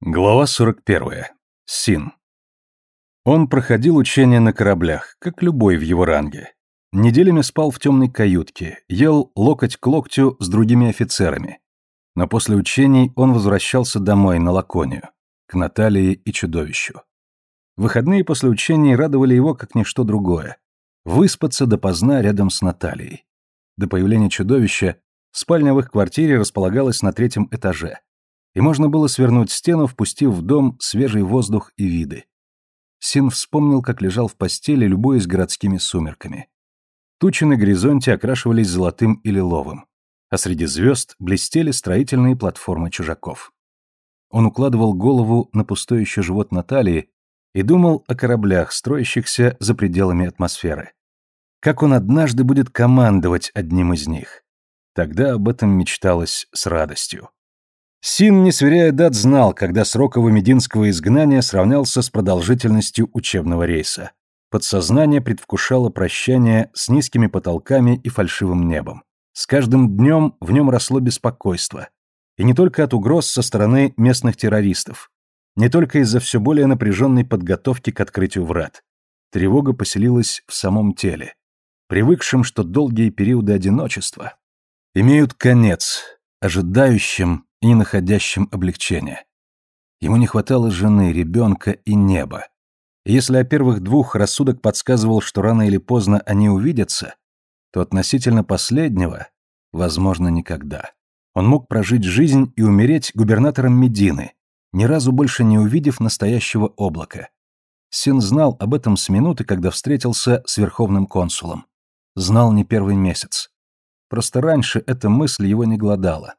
Глава 41. Син. Он проходил учения на кораблях, как любой в его ранге. Неделями спал в темной каютке, ел локоть к локтю с другими офицерами. Но после учений он возвращался домой на Лаконию, к Наталии и чудовищу. Выходные после учений радовали его как ничто другое. Выспаться допоздна рядом с Натальей. До появления чудовища спальня в их квартире располагалась на третьем этаже и можно было свернуть стену, впустив в дом свежий воздух и виды. Син вспомнил, как лежал в постели, любуясь городскими сумерками. Тучи на горизонте окрашивались золотым и лиловым, а среди звезд блестели строительные платформы чужаков. Он укладывал голову на пустой живот Натальи и думал о кораблях, строящихся за пределами атмосферы. Как он однажды будет командовать одним из них. Тогда об этом мечталось с радостью. Син, не сверяя дат, знал, когда срок его мединского изгнания сравнялся с продолжительностью учебного рейса. Подсознание предвкушало прощание с низкими потолками и фальшивым небом. С каждым днем в нем росло беспокойство. И не только от угроз со стороны местных террористов. Не только из-за все более напряженной подготовки к открытию врат. Тревога поселилась в самом теле. Привыкшим, что долгие периоды одиночества имеют конец, ожидающим не находящим облегчения. Ему не хватало жены, ребенка и неба. Если о первых двух рассудок подсказывал, что рано или поздно они увидятся, то относительно последнего, возможно, никогда. Он мог прожить жизнь и умереть губернатором Медины, ни разу больше не увидев настоящего облака. Син знал об этом с минуты, когда встретился с верховным консулом. Знал не первый месяц. Просто раньше эта мысль его не глодала.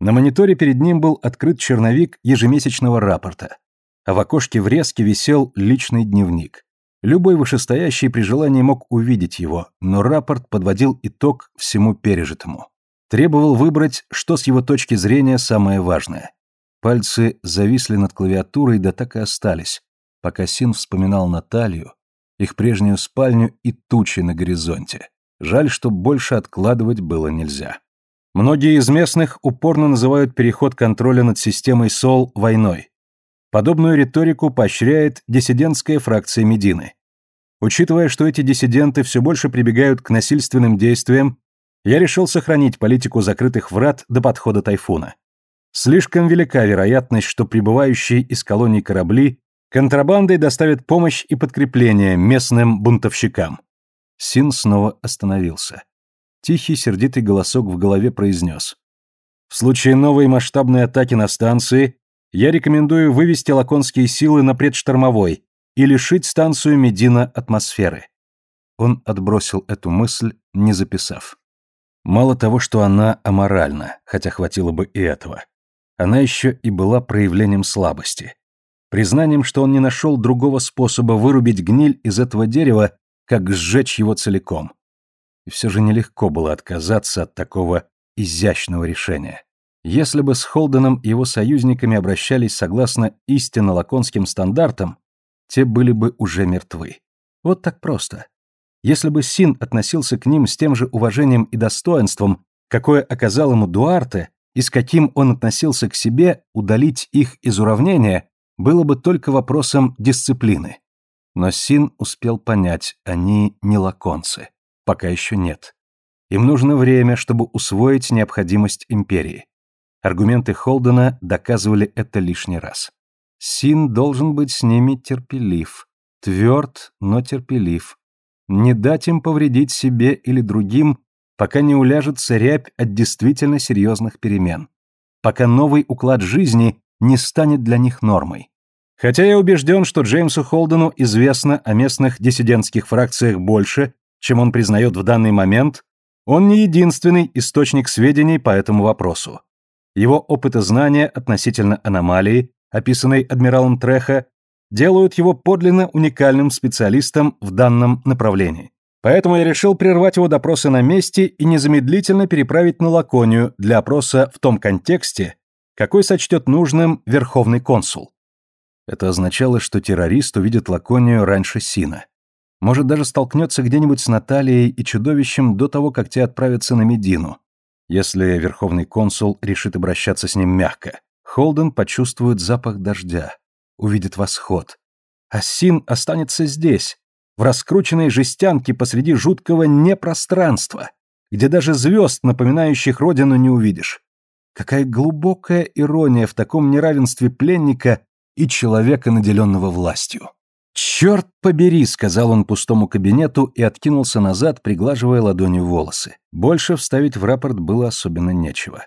На мониторе перед ним был открыт черновик ежемесячного рапорта, а в окошке врезки висел личный дневник. Любой вышестоящий при желании мог увидеть его, но рапорт подводил итог всему пережитому. Требовал выбрать, что с его точки зрения самое важное. Пальцы зависли над клавиатурой, да так и остались, пока Син вспоминал Наталью, их прежнюю спальню и тучи на горизонте. Жаль, что больше откладывать было нельзя. Многие из местных упорно называют переход контроля над системой СОЛ войной. Подобную риторику поощряет диссидентская фракция Медины. Учитывая, что эти диссиденты все больше прибегают к насильственным действиям, я решил сохранить политику закрытых врат до подхода тайфуна. Слишком велика вероятность, что прибывающие из колоний корабли контрабандой доставят помощь и подкрепление местным бунтовщикам. Син снова остановился. Тихий, сердитый голосок в голове произнес. В случае новой масштабной атаки на станции я рекомендую вывести лаконские силы на предштормовой и лишить станцию Медина атмосферы. Он отбросил эту мысль, не записав. Мало того, что она аморальна, хотя хватило бы и этого. Она еще и была проявлением слабости. Признанием, что он не нашел другого способа вырубить гниль из этого дерева, как сжечь его целиком и все же нелегко было отказаться от такого изящного решения. Если бы с Холденом и его союзниками обращались согласно истинно лаконским стандартам, те были бы уже мертвы. Вот так просто. Если бы Син относился к ним с тем же уважением и достоинством, какое оказал ему Дуарте, и с каким он относился к себе, удалить их из уравнения было бы только вопросом дисциплины. Но Син успел понять, они не лаконцы. Пока еще нет. Им нужно время, чтобы усвоить необходимость империи. Аргументы Холдена доказывали это лишний раз. Син должен быть с ними терпелив. Тверд, но терпелив. Не дать им повредить себе или другим, пока не уляжется рябь от действительно серьезных перемен. Пока новый уклад жизни не станет для них нормой. Хотя я убежден, что Джеймсу Холдену известно о местных диссидентских фракциях больше, чем он признает в данный момент, он не единственный источник сведений по этому вопросу. Его опыт и знания относительно аномалии, описанной адмиралом Треха, делают его подлинно уникальным специалистом в данном направлении. Поэтому я решил прервать его допросы на месте и незамедлительно переправить на Лаконию для опроса в том контексте, какой сочтет нужным верховный консул. Это означало, что террорист увидит Лаконию раньше Сина. Может, даже столкнется где-нибудь с Натальей и чудовищем до того, как те отправятся на Медину, если верховный консул решит обращаться с ним мягко. Холден почувствует запах дождя, увидит восход. А Син останется здесь, в раскрученной жестянке посреди жуткого непространства, где даже звезд, напоминающих родину, не увидишь. Какая глубокая ирония в таком неравенстве пленника и человека, наделенного властью. «Черт побери!» — сказал он пустому кабинету и откинулся назад, приглаживая ладонью волосы. Больше вставить в рапорт было особенно нечего.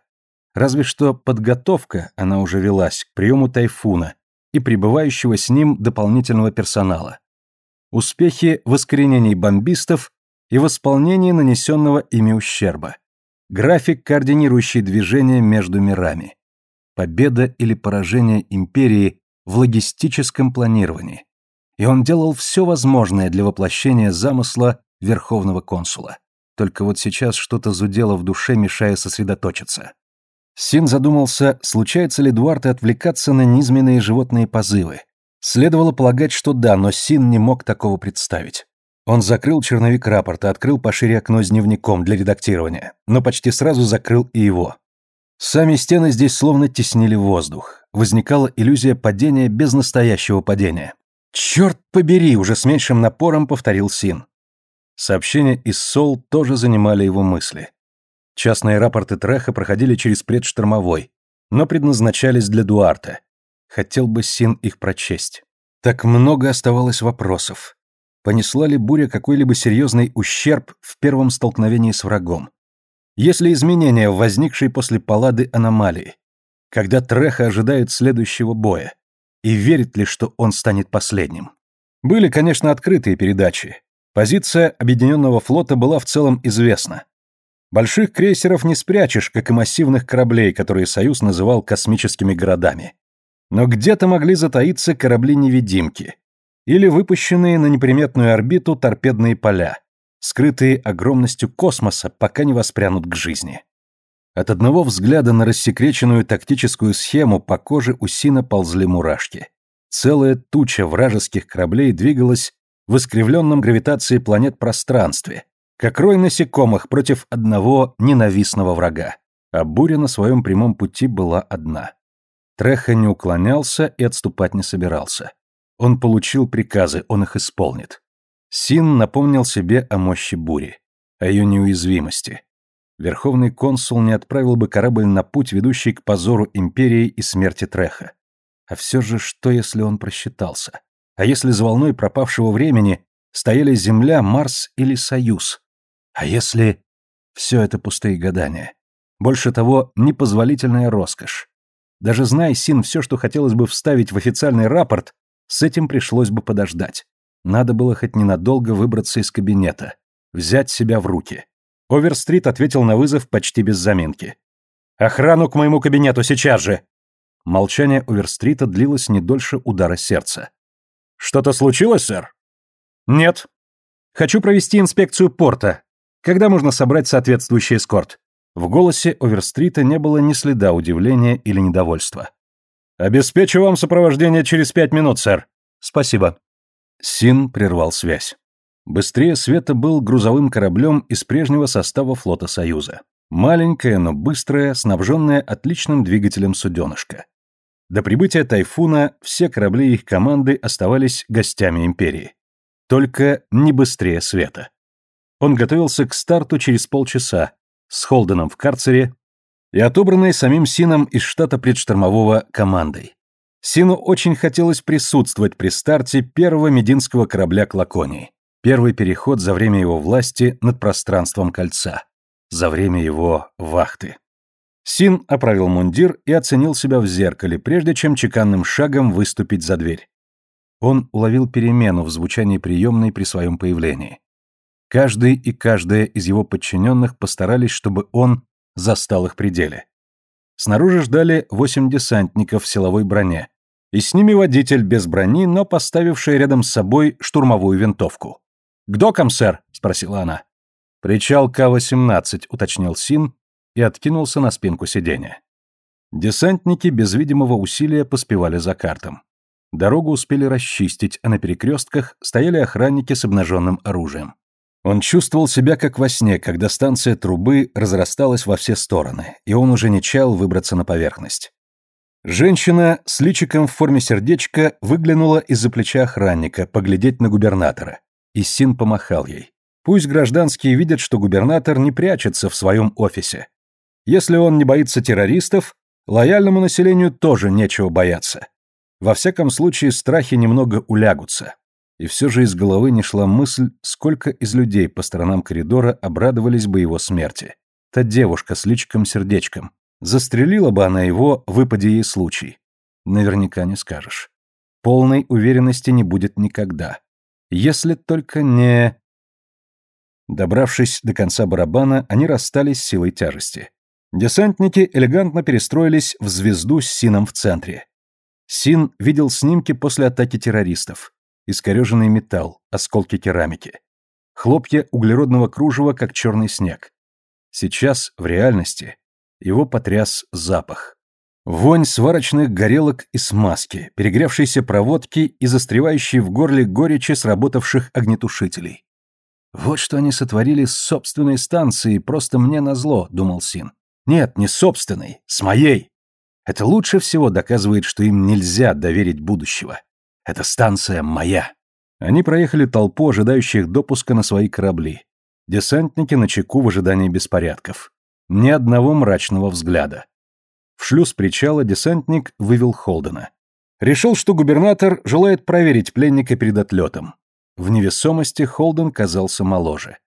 Разве что подготовка, она уже велась, к приему тайфуна и прибывающего с ним дополнительного персонала. Успехи в искоренении бомбистов и восполнении нанесенного ими ущерба. График, координирующий движение между мирами. Победа или поражение империи в логистическом планировании. И он делал все возможное для воплощения замысла верховного консула. Только вот сейчас что-то зудело в душе, мешая сосредоточиться. Син задумался, случается ли Дуарте отвлекаться на низменные животные позывы. Следовало полагать, что да, но Син не мог такого представить. Он закрыл черновик рапорта, открыл пошире окно с дневником для редактирования, но почти сразу закрыл и его. Сами стены здесь словно теснили воздух. Возникала иллюзия падения без настоящего падения. «Черт побери!» — уже с меньшим напором повторил Син. Сообщения из Сол тоже занимали его мысли. Частные рапорты Треха проходили через предштормовой, но предназначались для Дуарта. Хотел бы Син их прочесть. Так много оставалось вопросов. Понесла ли буря какой-либо серьезный ущерб в первом столкновении с врагом? Есть ли изменения в возникшей после палады аномалии? Когда Треха ожидает следующего боя? И верит ли, что он станет последним? Были, конечно, открытые передачи. Позиция Объединенного флота была в целом известна. Больших крейсеров не спрячешь, как и массивных кораблей, которые Союз называл космическими городами. Но где-то могли затаиться корабли-невидимки, или выпущенные на неприметную орбиту торпедные поля, скрытые огромностью космоса, пока не воспрянут к жизни. От одного взгляда на рассекреченную тактическую схему по коже у Сина ползли мурашки. Целая туча вражеских кораблей двигалась в искривленном гравитацией планет пространстве, как рой насекомых против одного ненавистного врага. А буря на своем прямом пути была одна. Треха не уклонялся и отступать не собирался. Он получил приказы, он их исполнит. Син напомнил себе о мощи бури, о ее неуязвимости. Верховный консул не отправил бы корабль на путь, ведущий к позору империи и смерти Треха. А все же, что если он просчитался? А если за волной пропавшего времени стояли Земля, Марс или Союз? А если... Все это пустые гадания. Больше того, непозволительная роскошь. Даже зная Син все, что хотелось бы вставить в официальный рапорт, с этим пришлось бы подождать. Надо было хоть ненадолго выбраться из кабинета, взять себя в руки. Оверстрит ответил на вызов почти без заминки. «Охрану к моему кабинету сейчас же!» Молчание Оверстрита длилось не дольше удара сердца. «Что-то случилось, сэр?» «Нет. Хочу провести инспекцию порта. Когда можно собрать соответствующий эскорт?» В голосе Оверстрита не было ни следа удивления или недовольства. «Обеспечу вам сопровождение через пять минут, сэр». «Спасибо». Син прервал связь. Быстрее света был грузовым кораблем из прежнего состава флота Союза. Маленькое, но быстрое, снабженное отличным двигателем суденышко. До прибытия Тайфуна все корабли их команды оставались гостями Империи. Только не быстрее света. Он готовился к старту через полчаса, с Холденом в карцере и отобранной самим Сином из штата предштормового командой. Сину очень хотелось присутствовать при старте первого мединского корабля к Лаконии. Первый переход за время его власти над пространством кольца. За время его вахты. Син оправил мундир и оценил себя в зеркале, прежде чем чеканным шагом выступить за дверь. Он уловил перемену в звучании приемной при своем появлении. Каждый и каждая из его подчиненных постарались, чтобы он застал их пределе. Снаружи ждали восемь десантников в силовой броне, и с ними водитель без брони, но поставивший рядом с собой штурмовую винтовку. «К докам, сэр?» — спросила она. «Причал К-18», — уточнил Син и откинулся на спинку сиденья. Десантники без видимого усилия поспевали за картом. Дорогу успели расчистить, а на перекрестках стояли охранники с обнаженным оружием. Он чувствовал себя как во сне, когда станция трубы разрасталась во все стороны, и он уже не чаял выбраться на поверхность. Женщина с личиком в форме сердечка выглянула из-за плеча охранника поглядеть на губернатора. И Син помахал ей. Пусть гражданские видят, что губернатор не прячется в своем офисе. Если он не боится террористов, лояльному населению тоже нечего бояться. Во всяком случае, страхи немного улягутся. И все же из головы не шла мысль, сколько из людей по сторонам коридора обрадовались бы его смерти. Та девушка с личиком-сердечком. Застрелила бы она его, выпади ей случай. Наверняка не скажешь. Полной уверенности не будет никогда. Если только не... Добравшись до конца барабана, они расстались с силой тяжести. Десантники элегантно перестроились в звезду с Сином в центре. Син видел снимки после атаки террористов. Искореженный металл, осколки керамики. Хлопья углеродного кружева, как черный снег. Сейчас, в реальности, его потряс запах. Вонь сварочных горелок и смазки, перегревшейся проводки и застревающей в горле горечи сработавших огнетушителей. «Вот что они сотворили с собственной станцией, просто мне назло», — думал Син. «Нет, не собственной, с моей. Это лучше всего доказывает, что им нельзя доверить будущего. Эта станция моя». Они проехали толпу ожидающих допуска на свои корабли. Десантники на чеку в ожидании беспорядков. Ни одного мрачного взгляда. В шлюз причала десантник вывел Холдена. Решил, что губернатор желает проверить пленника перед отлетом. В невесомости Холден казался моложе.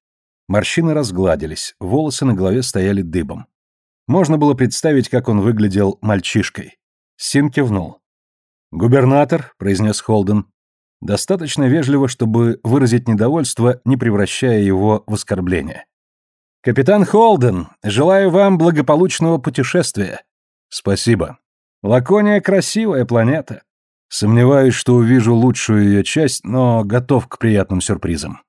Морщины разгладились, волосы на голове стояли дыбом. Можно было представить, как он выглядел мальчишкой. Син кивнул. «Губернатор», — произнес Холден, — достаточно вежливо, чтобы выразить недовольство, не превращая его в оскорбление. «Капитан Холден, желаю вам благополучного путешествия». «Спасибо. Лакония — красивая планета. Сомневаюсь, что увижу лучшую ее часть, но готов к приятным сюрпризам.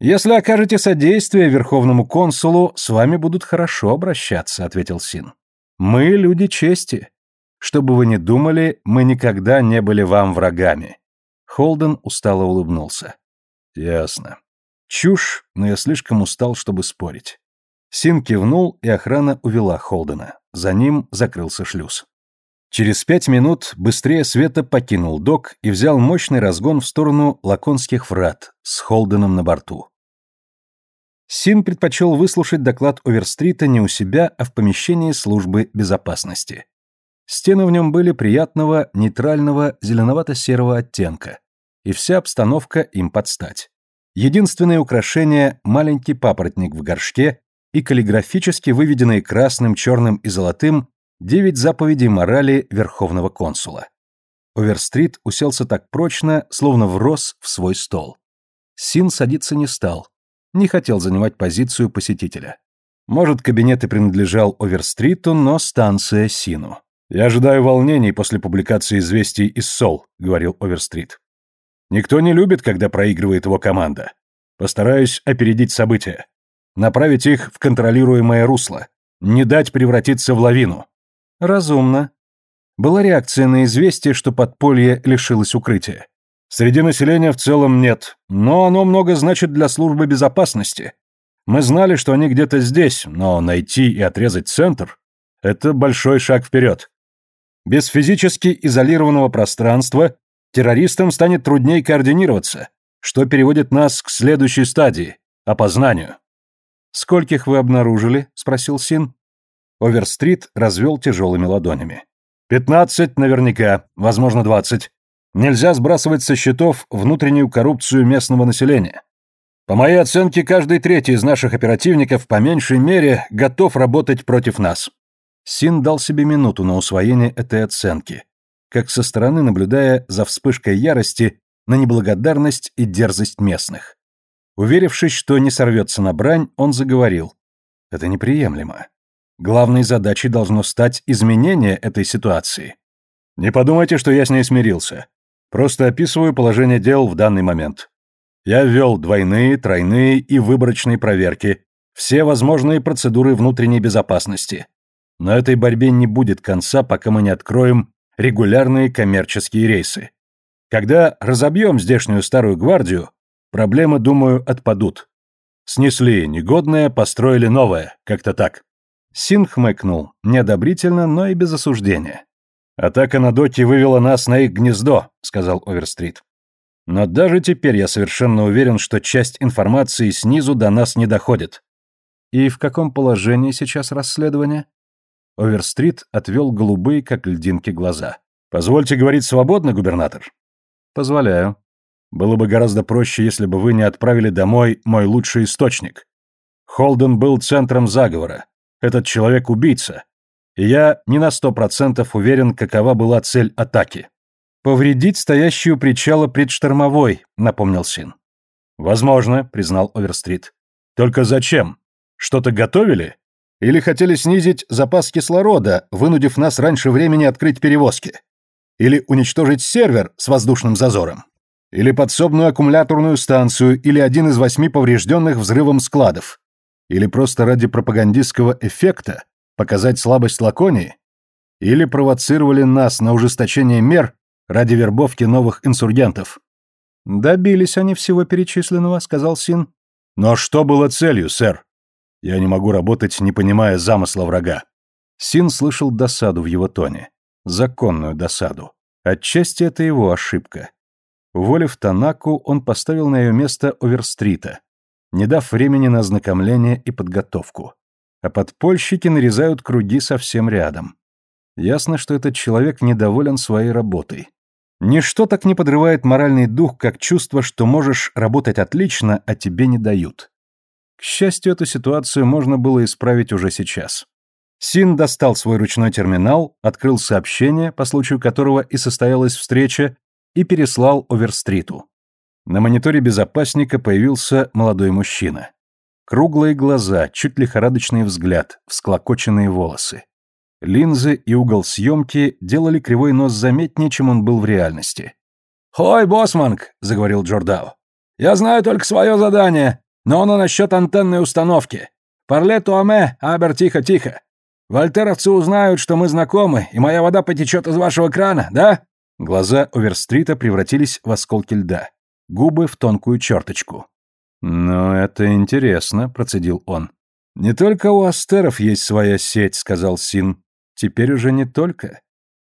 Если окажете содействие верховному консулу, с вами будут хорошо обращаться, ответил Син. Мы люди чести. Что бы вы ни думали, мы никогда не были вам врагами. Холден устало улыбнулся. Ясно. Чушь, но я слишком устал, чтобы спорить. Син кивнул, и охрана увела Холдена. За ним закрылся шлюз. Через пять минут быстрее света покинул док и взял мощный разгон в сторону Лаконских врат с Холденом на борту. Син предпочел выслушать доклад Оверстрита не у себя, а в помещении службы безопасности. Стены в нем были приятного, нейтрального, зеленовато-серого оттенка, и вся обстановка им подстать. Единственное украшение – маленький папоротник в горшке и каллиграфически выведенные красным, черным и золотым девять заповедей морали Верховного консула. Оверстрит уселся так прочно, словно врос в свой стол. Син садиться не стал, не хотел занимать позицию посетителя. Может, кабинет и принадлежал Оверстриту, но станция Сину. «Я ожидаю волнений после публикации известий из СОЛ», — говорил Оверстрит. «Никто не любит, когда проигрывает его команда. Постараюсь опередить события направить их в контролируемое русло, не дать превратиться в лавину. Разумно. Была реакция на известие, что подполье лишилось укрытия. Среди населения в целом нет, но оно много значит для службы безопасности. Мы знали, что они где-то здесь, но найти и отрезать центр – это большой шаг вперед. Без физически изолированного пространства террористам станет труднее координироваться, что переводит нас к следующей стадии – опознанию. «Скольких вы обнаружили?» — спросил Син. Оверстрит развел тяжелыми ладонями. «Пятнадцать наверняка, возможно, двадцать. Нельзя сбрасывать со счетов внутреннюю коррупцию местного населения. По моей оценке, каждый третий из наших оперативников по меньшей мере готов работать против нас». Син дал себе минуту на усвоение этой оценки, как со стороны наблюдая за вспышкой ярости на неблагодарность и дерзость местных. Уверившись, что не сорвется на брань, он заговорил. Это неприемлемо. Главной задачей должно стать изменение этой ситуации. Не подумайте, что я с ней смирился. Просто описываю положение дел в данный момент. Я ввел двойные, тройные и выборочные проверки, все возможные процедуры внутренней безопасности. Но этой борьбе не будет конца, пока мы не откроем регулярные коммерческие рейсы. Когда разобьем здешнюю старую гвардию, Проблемы, думаю, отпадут. Снесли негодное, построили новое, как-то так. Син хмыкнул, неодобрительно, но и без осуждения. «Атака на доки вывела нас на их гнездо», — сказал Оверстрит. «Но даже теперь я совершенно уверен, что часть информации снизу до нас не доходит». «И в каком положении сейчас расследование?» Оверстрит отвел голубые, как льдинки, глаза. «Позвольте говорить свободно, губернатор?» «Позволяю. Было бы гораздо проще, если бы вы не отправили домой мой лучший источник. Холден был центром заговора. Этот человек убийца. И я не на сто процентов уверен, какова была цель атаки. «Повредить стоящую причала предштормовой», — напомнил Син. «Возможно», — признал Оверстрит. «Только зачем? Что-то готовили? Или хотели снизить запас кислорода, вынудив нас раньше времени открыть перевозки? Или уничтожить сервер с воздушным зазором? Или подсобную аккумуляторную станцию, или один из восьми поврежденных взрывом складов? Или просто ради пропагандистского эффекта показать слабость Лаконии? Или провоцировали нас на ужесточение мер ради вербовки новых инсургентов? Добились они всего перечисленного, сказал Син. Но что было целью, сэр? Я не могу работать, не понимая замысла врага. Син слышал досаду в его тоне. Законную досаду. Отчасти это его ошибка. Уволив Танаку, он поставил на ее место Оверстрита, не дав времени на ознакомление и подготовку. А подпольщики нарезают круги совсем рядом. Ясно, что этот человек недоволен своей работой. Ничто так не подрывает моральный дух, как чувство, что можешь работать отлично, а тебе не дают. К счастью, эту ситуацию можно было исправить уже сейчас. Син достал свой ручной терминал, открыл сообщение, по случаю которого и состоялась встреча, и переслал Оверстриту. На мониторе безопасника появился молодой мужчина. Круглые глаза, чуть лихорадочный взгляд, всклокоченные волосы. Линзы и угол съемки делали кривой нос заметнее, чем он был в реальности. «Хой, Босманг!» — заговорил Джордау. «Я знаю только свое задание, но оно насчет антенной установки. Парле туаме, абер тихо-тихо. Вольтеровцы узнают, что мы знакомы, и моя вода потечет из вашего крана, да?» Глаза Оверстрита превратились в осколки льда губы в тонкую черточку. «Ну, это интересно», — процедил он. «Не только у астеров есть своя сеть», — сказал Син. «Теперь уже не только.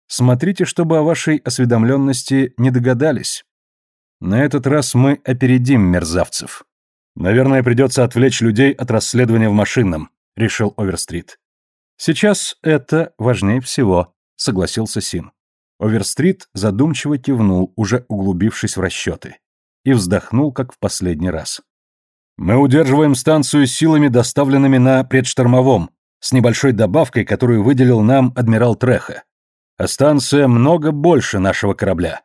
Смотрите, чтобы о вашей осведомленности не догадались. На этот раз мы опередим мерзавцев. Наверное, придется отвлечь людей от расследования в машинном», — решил Оверстрит. «Сейчас это важнее всего», — согласился Син. Оверстрит задумчиво кивнул, уже углубившись в расчеты и вздохнул, как в последний раз. «Мы удерживаем станцию силами, доставленными на предштормовом, с небольшой добавкой, которую выделил нам адмирал Треха. А станция много больше нашего корабля.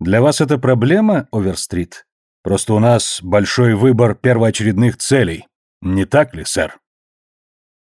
Для вас это проблема, Оверстрит? Просто у нас большой выбор первоочередных целей. Не так ли, сэр?»